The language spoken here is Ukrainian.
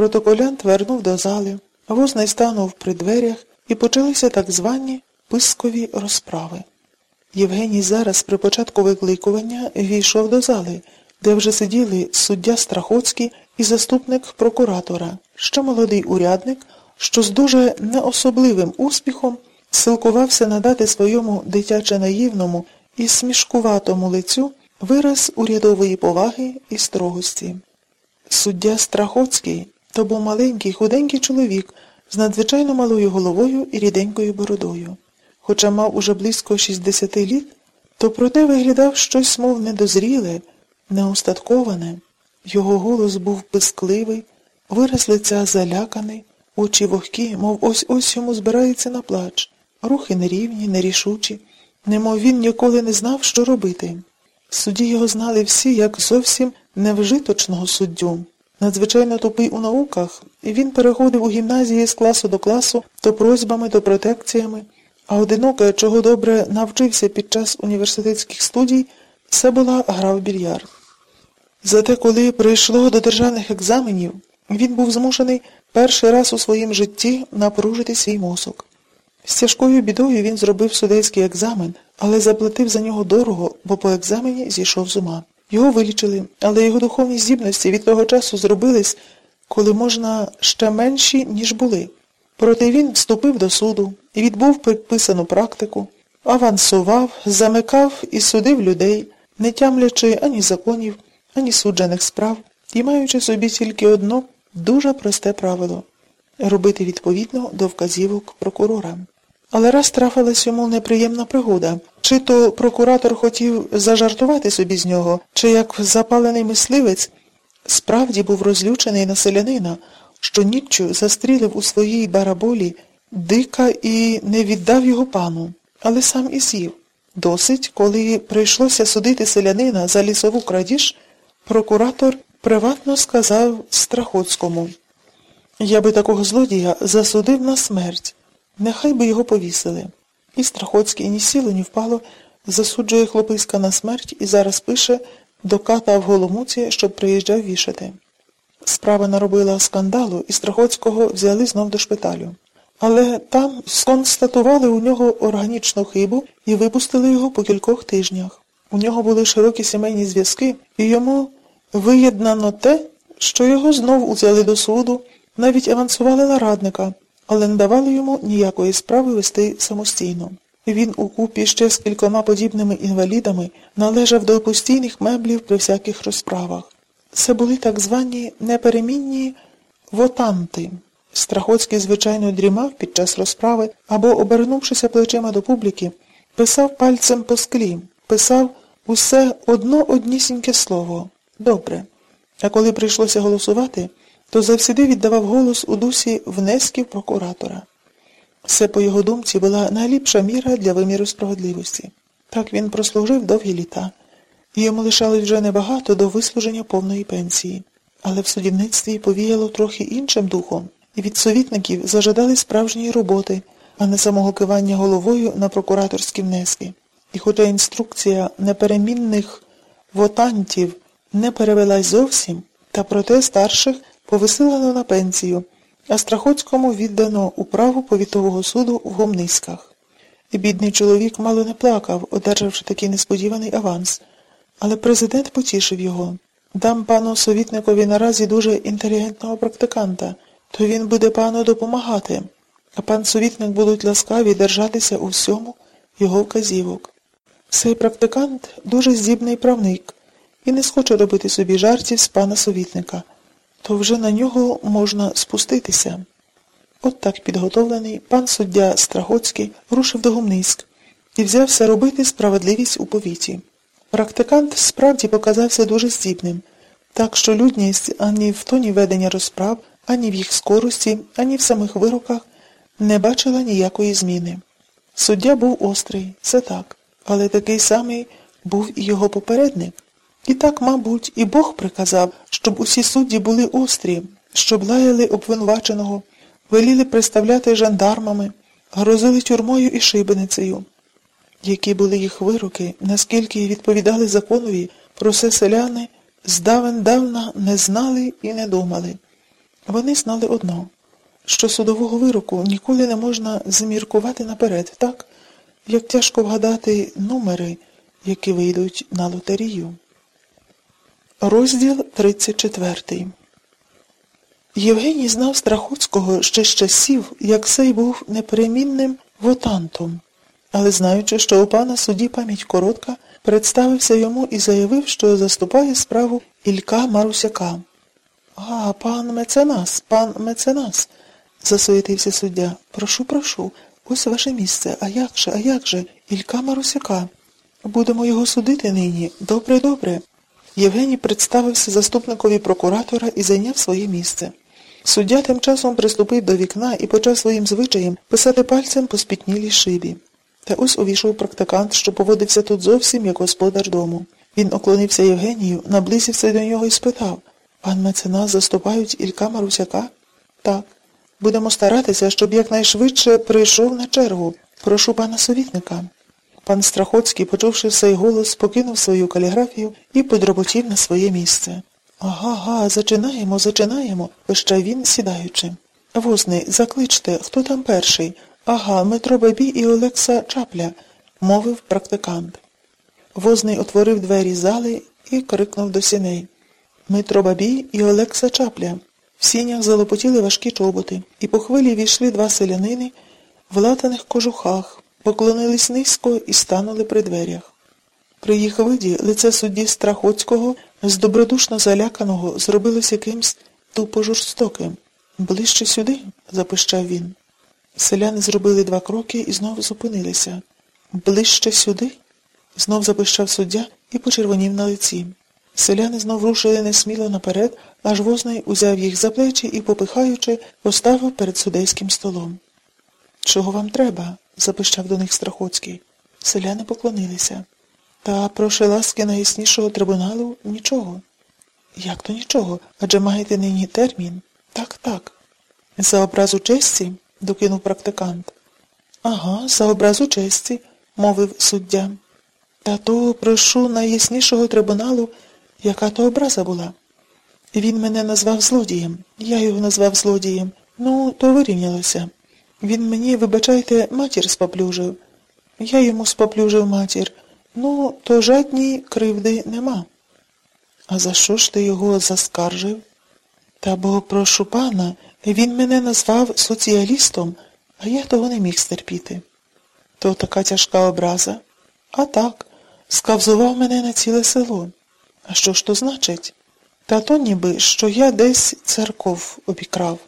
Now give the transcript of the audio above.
Протоколянт вернув до зали, возний станув при дверях і почалися так звані пискові розправи. Євгеній зараз при початку викликування війшов до зали, де вже сиділи суддя Страхоцький і заступник прокуратора, ще молодий урядник, що з дуже неособливим успіхом силкувався надати своєму дитяче наївному і смішкуватому лицю вираз урядової поваги і строгості. Суддя Страхоцький то був маленький, худенький чоловік з надзвичайно малою головою і ріденькою бородою. Хоча мав уже близько 60 літ, то проте виглядав щось, мов недозріле, неустатковане. Його голос був пискливий, вираз лиця заляканий, очі вогкі, мов ось ось йому збирається на плач, рухи нерівні, нерішучі, немов він ніколи не знав, що робити. Судді його знали всі, як зовсім невжиточного суддю. Надзвичайно тупий у науках, і він переходив у гімназії з класу до класу то просьбами, то протекціями, а одиноке, чого добре навчився під час університетських студій, це була гра в більярд. Зате, коли прийшло до державних екзаменів, він був змушений перший раз у своїм житті напружити свій мозок. З тяжкою бідою він зробив судейський екзамен, але заплатив за нього дорого, бо по екзамені зійшов з ума. Його вилічили, але його духовні здібності від того часу зробились, коли можна ще менші, ніж були. Проте він вступив до суду, відбув підписану практику, авансував, замикав і судив людей, не тямлячи ані законів, ані суджених справ, і маючи собі тільки одно дуже просте правило робити відповідно до вказівок прокурора. Але раз трапилась йому неприємна пригода. Чи то прокуратор хотів зажартувати собі з нього, чи як запалений мисливець, справді був розлючений на селянина, що ніччю застрілив у своїй бараболі дика і не віддав його пану, але сам і з'їв. Досить, коли прийшлося судити селянина за лісову крадіж, прокуратор приватно сказав Страхоцькому Я би такого злодія засудив на смерть. Нехай би його повісили. І Страхоцький ні сіло, ні впало, засуджує хлописька на смерть і зараз пише до ката в Голомуці, щоб приїжджав вішати. Справа наробила скандалу, і Страхоцького взяли знов до шпиталю. Але там сконстатували у нього органічну хибу і випустили його по кількох тижнях. У нього були широкі сімейні зв'язки, і йому виєднано те, що його знов узяли до суду, навіть авансували на радника але не давали йому ніякої справи вести самостійно. Він у купі ще з кількома подібними інвалідами належав до постійних меблів при всяких розправах. Це були так звані неперемінні вотанти. Страхоцький, звичайно, дрімав під час розправи або, обернувшися плечима до публіки, писав пальцем по склі, писав усе одно однісіньке слово добре. А коли прийшлося голосувати, то завсіди віддавав голос у дусі внесків прокуратора. Це, по його думці, була найліпша міра для виміру справедливості. Так він прослужив довгі літа, йому лишалось вже небагато до вислуження повної пенсії. Але в судівництві повіяло трохи іншим духом, і від совітників зажадали справжньої роботи, а не самого кивання головою на прокураторські внески. І хоча інструкція неперемінних вотантів не перевелась зовсім, та проте старших повисилено на пенсію, а Страхоцькому віддано управу повітового суду в Гомниськах. Бідний чоловік мало не плакав, одержавши такий несподіваний аванс. Але президент потішив його. Дам пану совітникові наразі дуже інтелігентного практиканта, то він буде пану допомагати, а пан совітник будуть ласкаві держатися у всьому його вказівок. Цей практикант дуже здібний правник і не схоче робити собі жартів з пана совітника то вже на нього можна спуститися. От так підготовлений пан суддя Страгоцький рушив до Гумниськ і взявся робити справедливість у повіті. Практикант справді показався дуже здібним, так що людність ані в тоні ведення розправ, ані в їх скорості, ані в самих вироках не бачила ніякої зміни. Суддя був острий, це так, але такий самий був і його попередник. І так, мабуть, і Бог приказав, щоб усі судді були острі, щоб лаяли обвинуваченого, веліли представляти жандармами, грозили тюрмою і шибеницею. Які були їх вироки, наскільки відповідали законові, про все селяни здавен давна не знали і не думали. Вони знали одно, що судового вироку ніколи не можна зміркувати наперед, так, як тяжко вгадати номери, які вийдуть на лотерію. Розділ 34 Євгеній знав Страхоцького ще з часів, як цей був неперемінним вотантом, але знаючи, що у пана судді пам'ять коротка, представився йому і заявив, що заступає справу Ілька Марусяка. А, пан меценас, пан меценас, засуетився суддя. Прошу, прошу, ось ваше місце. А як же, а як же? Ілька Марусяка. Будемо його судити нині. Добре, добре. Євгеній представився заступникові прокуратора і зайняв своє місце. Суддя тим часом приступив до вікна і почав своїм звичаєм писати пальцем по спітнілій шибі. Та ось увійшов практикант, що поводився тут зовсім як господар дому. Він оклонився Євгенію, наблизився до нього і спитав Пан меценас заступають Ілька Марусяка? Так. Будемо старатися, щоб якнайшвидше прийшов на чергу. Прошу пана совітника. Пан Страхоцький, почувши цей голос, покинув свою каліграфію і подроботів на своє місце. Ага, га, зачинаємо, зачинаємо, пищав він, сідаючи. Возний, закличте, хто там перший? Ага, Метро Бабі і Олекса Чапля, мовив практикант. Возний отворив двері зали і крикнув до сіней. Митро Бабій і Олекса Чапля. В сінях залопотіли важкі чоботи, і по хвилі війшли два селянини в латаних кожухах, поклонились низько і станули при дверях. При їх виді лице судді Страхоцького з добродушно заляканого зробилось якимсь тупо жорстоким. Ближче сюди, запищав він. Селяни зробили два кроки і знов зупинилися. Ближче сюди? знов запищав суддя і почервонів на лиці. Селяни знов рушили несміло наперед, аж возний узяв їх за плечі і, попихаючи, поставив перед судейським столом. Чого вам треба? запищав до них Страхоцький. Селяни поклонилися. Та прошу ласки найяснішого трибуналу нічого. Як то нічого? Адже маєте нині термін? Так, так. За образу честі, докинув практикант. Ага, за образу честі, мовив суддя. Та то прошу найяснішого трибуналу, яка то образа була. Він мене назвав злодієм, я його назвав злодієм. Ну, то вирівнялося. Він мені, вибачайте, матір споплюжив. Я йому споплюжив матір. Ну, то жадній кривди нема. А за що ж ти його заскаржив? Та бо, прошу пана, він мене назвав соціалістом, а я того не міг стерпіти. То така тяжка образа. А так, скавзував мене на ціле село. А що ж то значить? Та то ніби, що я десь церков обікрав.